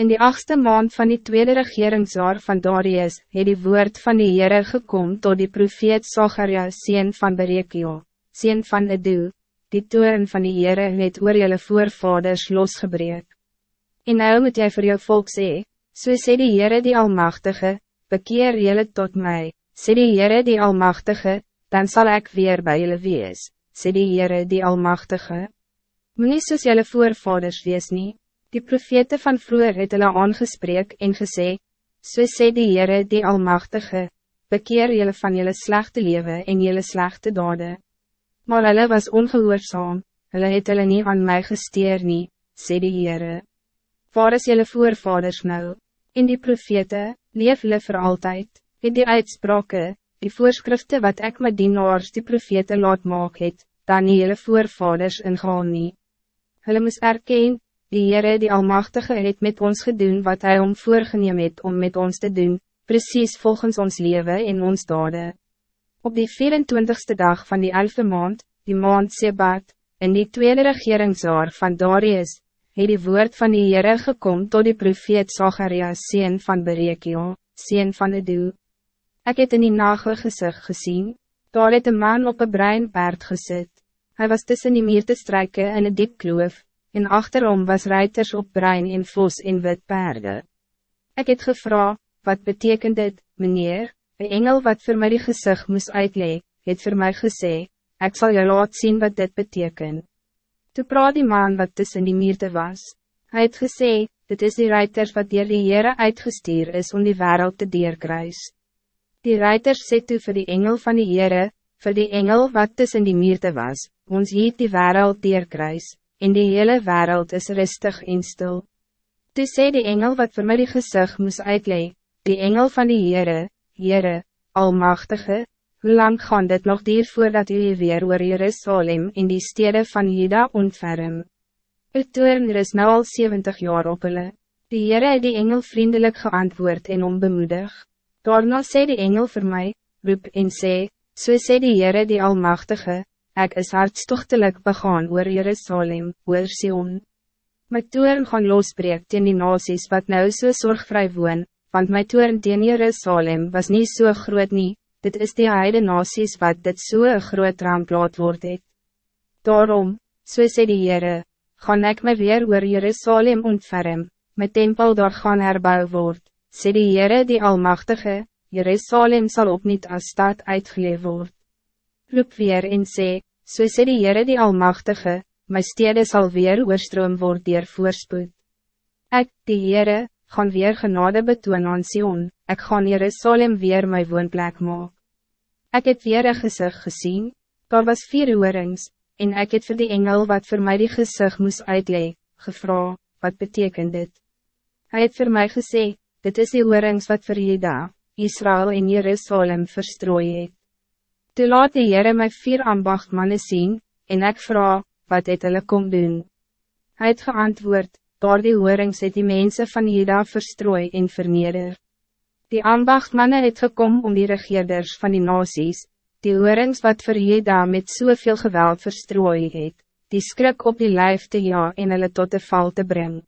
In die achtste maand van die tweede regeringsjaar van Darius, het die woord van die Heere gekom tot die profeet Zacharia, sien van Berekio, sien van Edu, die toren van die Heere het oor jylle voorvaders losgebreek. En nou moet jy vir jou volk sê, so sê die Heere die Almachtige, bekeer jylle tot mij, sê die Heere die Almachtige, dan zal ik weer bij jylle wees, sê die Heere die Almachtige. Moet nie soos jylle voorvaders wees nie. Die profete van vroeger het hulle aangespreek en gesê, So sê die Heere die Almachtige, bekeer jullie van jullie slechte leven en jullie slechte dade. Maar hulle was ongehoorzaam, hulle het hulle nie aan mij gesteer nie, sê die Heere. Waar is jullie voorvaders nou? In die profete, leef hulle voor altijd, in die uitsprake, die voorschriften wat ik met dienaars die profete laat maak het, dan nie jullie voorvaders ingaan nie. Hulle moes erken, Die Heere die Almachtige het met ons gedoen wat hij om voorgeneem het om met ons te doen, precies volgens ons leven en ons dade. Op die 24ste dag van die 11e maand, die maand Sebat, in die tweede regeringsjaar van Darius, het die woord van die Heere gekom tot die profeet Zacharia, sien van Berekio, sien van Edu. Ik het in die nagel gezicht gezien, daar het een man op een brein paard gezet. Hij was tussen die meer te strijken in een diep kloof, en achterom was ruiters op bruin en vos en wit paarden. Ik het gevra, wat betekent dit, meneer, een engel wat voor mij die gezicht moest uitleg, het voor mij gesê, ik zal je laat zien wat dit betekent. Toe praat die man wat tussen die mierte was, hij het gesê, dit is die ruiters wat dier die Heere uitgestuur is om die wereld te deerkruis. Die ruiters sê toe vir die engel van die Heere, vir die engel wat tussen die mierte was, ons hiet die wereld deerkruis, en die hele wereld is rustig en stil. Toe sê die engel wat voor mij die gezicht moest uitlee, die engel van die Heere, Heere, Almachtige, hoe lang gaan dit nog dier voordat u weer oor Jerusalem in die steden van Juda ontferm? Het toern is nou al 70 jaar op hulle. Die Heere het die engel vriendelijk geantwoord en onbemoedig. Daarna sê die engel voor mij, roep en sê, so sê die Heere die Almachtige, Ik is hartstochtelijk begaan oor Jerusalem, oor Sion. My toern gaan losbreek teen die nasies wat nou so zorgvrij woon, want my toern teen Jerusalem was niet so groot nie, dit is die heide nasies wat dit so een groot ramp laat word het. Daarom, so sê die Heere, gaan ek my weer oor Jerusalem ontferm, my tempel daar gaan herbou word, sê die Heere die Almachtige, Jerusalem zal op niet als stad uitgeleef word roep weer en sê, so sê die Heere die Almachtige, my stede sal weer oorstroom word dier voorspoed. Ek, die Heere, gaan weer genade betoon aan Sion, ek gaan Jerusalem weer my woonplek maak. Ek het weer een gezicht gezien, daar was vier oorings, en ek het vir die engel wat voor mij die gezicht moest uitleg, gevra, wat betekent dit? Hij het voor mij gesê, dit is die oorings wat vir Jeda, Israël en Jerusalem verstrooi het. Toe laat die Heere my vier ambachtmannen zien, en ik vraag, wat het hulle kom doen? Hij het geantwoord, door die hoorings het die mensen van Juda verstrooi en verneder. Die ambachtmannen het gekom om die regeerders van die nasies, die hoorings wat vir Juda met soveel geweld verstrooi het, die skrik op die lijf te ja en hulle tot de val te brengen.